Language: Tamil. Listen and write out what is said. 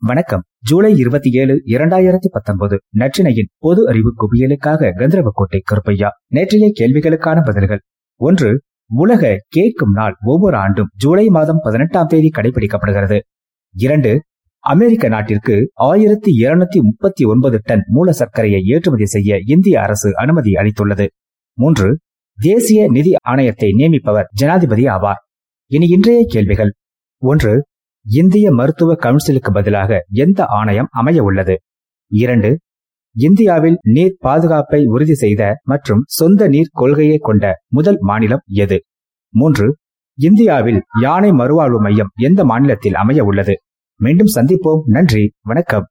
வணக்கம். ஜூலை இருபத்தி ஏழு இரண்டாயிரத்தி பத்தொன்பது. நற்றினையின் பொது அறிவு குவியலுக்காக கந்தரவக்கோட்டை கருப்பையா. நேற்றைய கேள்விகளுக்கான பதில்கள். ஒன்று உலக கேட்கும் நாள் ஒவ்வொரு ஆண்டும் ஜூலை மாதம் பதினெட்டாம் தேதி கடைபிடிக்கப்படுகிறது. இரண்டு அமெரிக்க நாட்டிற்கு ஆயிரத்தி இருநூத்தி முப்பத்தி ஒன்பது டன் மூல சர்க்கரையை ஏற்றுமதி செய்ய இந்திய அரசு அனுமதி அளித்துள்ளது. மூன்று தேசிய நிதி ஆணையத்தை நியமிப்பவர் ஜனாதிபதி ஆவார். இனி இன்றைய கேள்விகள். ஒன்று இந்திய மருத்துவ கவுன்சிலுக்கு பதிலாக எந்த ஆணையம் அமைய உள்ளது? இரண்டு இந்தியாவில் நீர் பாதுகாப்பை உறுதி செய்த மற்றும் சொந்த நீர் கொள்கையை கொண்ட முதல் மாநிலம் எது? மூன்று இந்தியாவில் யானை மறுவாழ்வு மையம் எந்த மாநிலத்தில் அமைய உள்ளது? மீண்டும் சந்திப்போம். நன்றி. வணக்கம்.